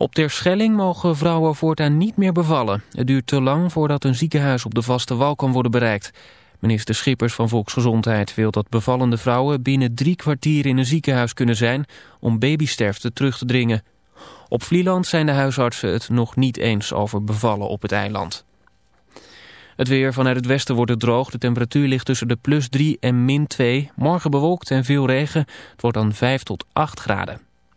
Op Terschelling mogen vrouwen voortaan niet meer bevallen. Het duurt te lang voordat een ziekenhuis op de vaste wal kan worden bereikt. Minister Schippers van Volksgezondheid wil dat bevallende vrouwen binnen drie kwartier in een ziekenhuis kunnen zijn om babysterfte terug te dringen. Op Vlieland zijn de huisartsen het nog niet eens over bevallen op het eiland. Het weer vanuit het westen wordt het droog. De temperatuur ligt tussen de plus 3 en min 2. Morgen bewolkt en veel regen. Het wordt dan 5 tot 8 graden.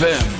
ZFM.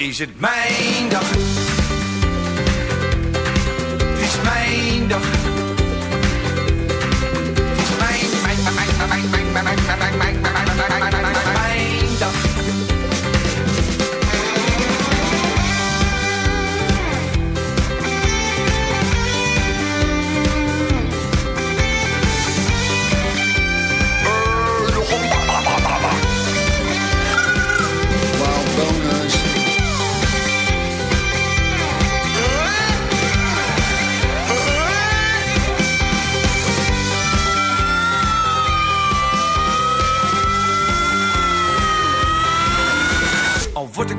is het mijn dag. Het is mijn dag. Het is mijn, mijn, mijn, mijn, mijn, mijn, mijn, mijn, mijn, mijn, mijn,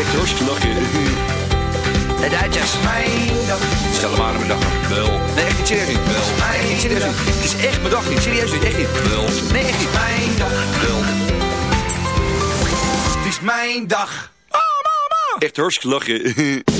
Echt hartstikke lachen. De Duitsers. Mijn dag. Stel hem aan mijn dag. Wel. Nee, echt niet serieus. Wel. Echt niet serieus. Het is echt mijn dag niet. Serieus niet. Echt niet. Wel. Nee, echt niet. Mijn dag. Wel. Het is mijn dag. Oh, mama. Echt hartstikke lachen.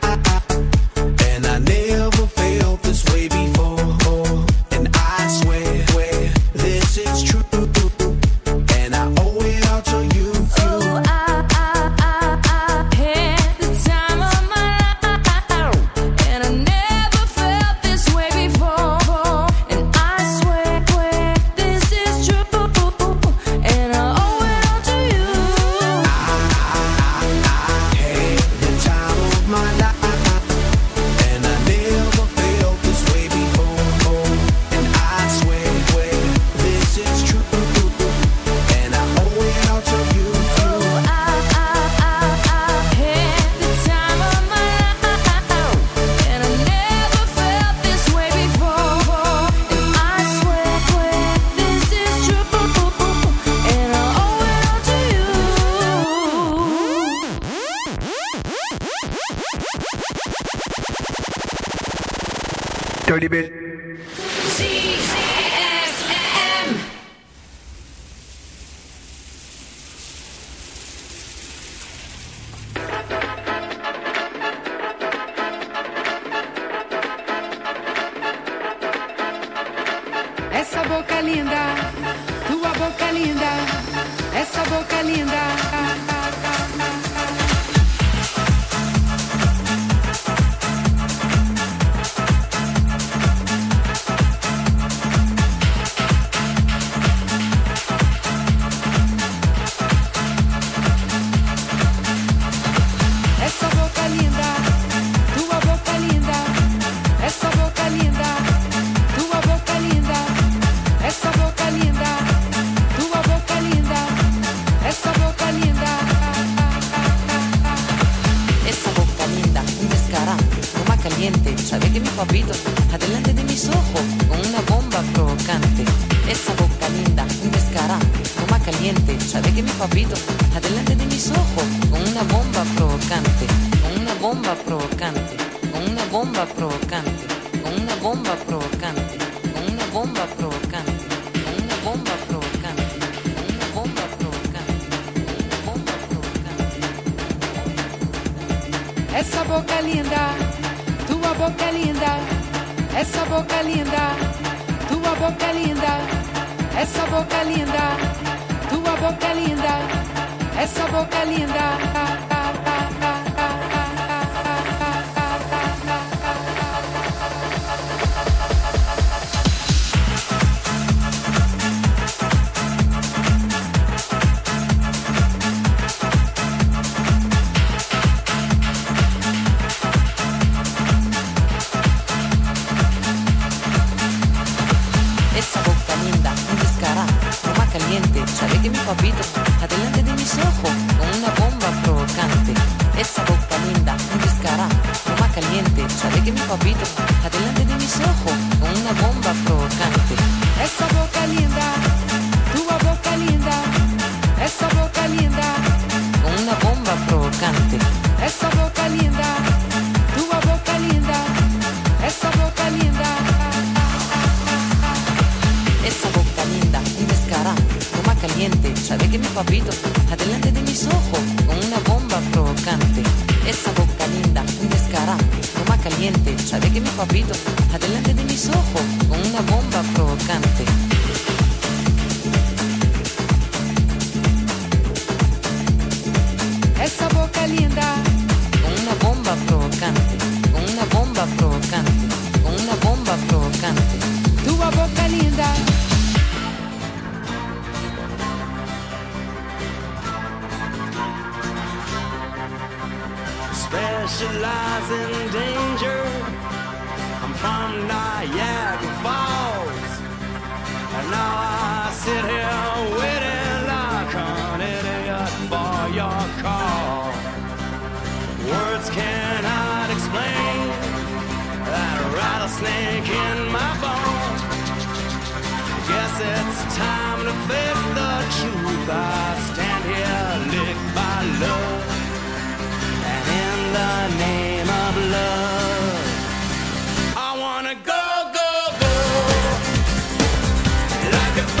A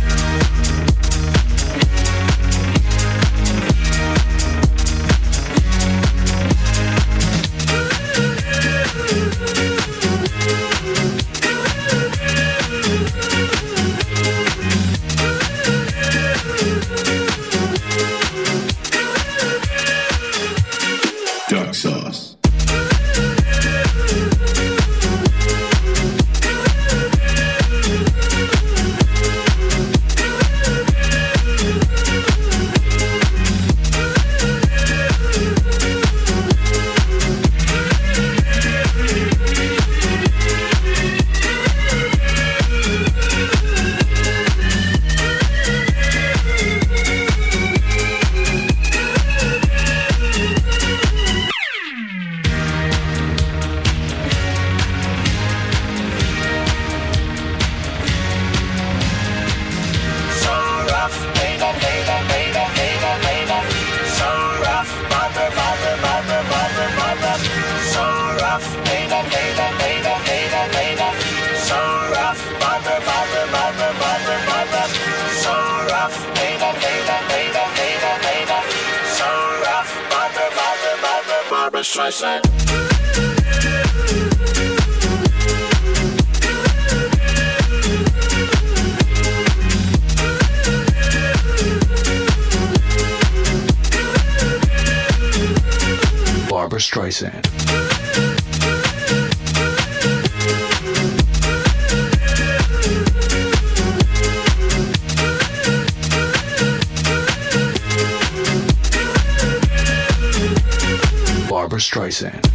Streisand.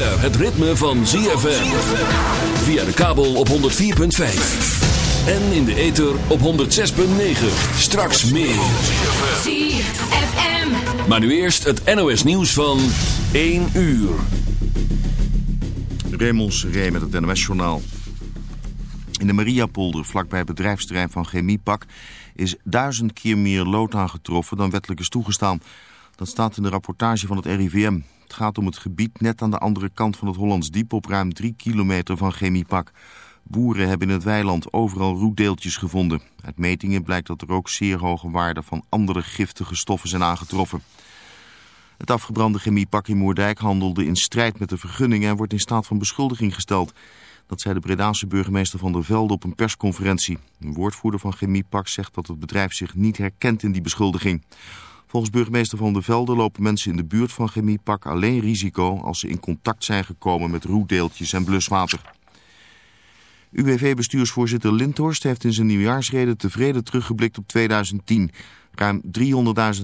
Het ritme van ZFM. Via de kabel op 104.5. En in de ether op 106.9. Straks meer. ZFM. Maar nu eerst het NOS nieuws van 1 uur. Raymond Seré met het NOS-journaal. In de Mariapolder, vlakbij het bedrijfsterrein van Chemiepak... is duizend keer meer lood aangetroffen dan wettelijk is toegestaan. Dat staat in de rapportage van het RIVM. Het gaat om het gebied net aan de andere kant van het Hollands Diep... op ruim drie kilometer van Chemiepak. Boeren hebben in het weiland overal roetdeeltjes gevonden. Uit metingen blijkt dat er ook zeer hoge waarden van andere giftige stoffen zijn aangetroffen. Het afgebrande chemiepak in Moerdijk handelde in strijd met de vergunningen en wordt in staat van beschuldiging gesteld. Dat zei de Bredaanse burgemeester Van der Velde op een persconferentie. Een woordvoerder van Chemiepak zegt dat het bedrijf zich niet herkent in die beschuldiging. Volgens burgemeester Van der Velde lopen mensen in de buurt van Chemiepak alleen risico als ze in contact zijn gekomen met roetdeeltjes en bluswater. UWV-bestuursvoorzitter Lindhorst heeft in zijn nieuwjaarsrede tevreden teruggeblikt op 2010. Ruim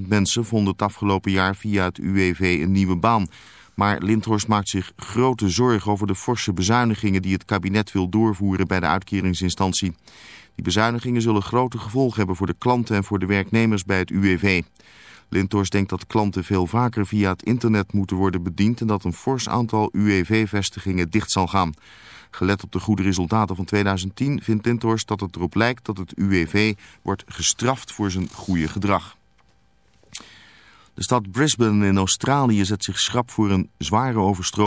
300.000 mensen vonden het afgelopen jaar via het UWV een nieuwe baan. Maar Lindhorst maakt zich grote zorgen over de forse bezuinigingen die het kabinet wil doorvoeren bij de uitkeringsinstantie. Die bezuinigingen zullen grote gevolgen hebben voor de klanten en voor de werknemers bij het UWV. Lindhorst denkt dat klanten veel vaker via het internet moeten worden bediend en dat een fors aantal UWV-vestigingen dicht zal gaan. Gelet op de goede resultaten van 2010 vindt Lindhorst dat het erop lijkt dat het UWV wordt gestraft voor zijn goede gedrag. De stad Brisbane in Australië zet zich schrap voor een zware overstroming.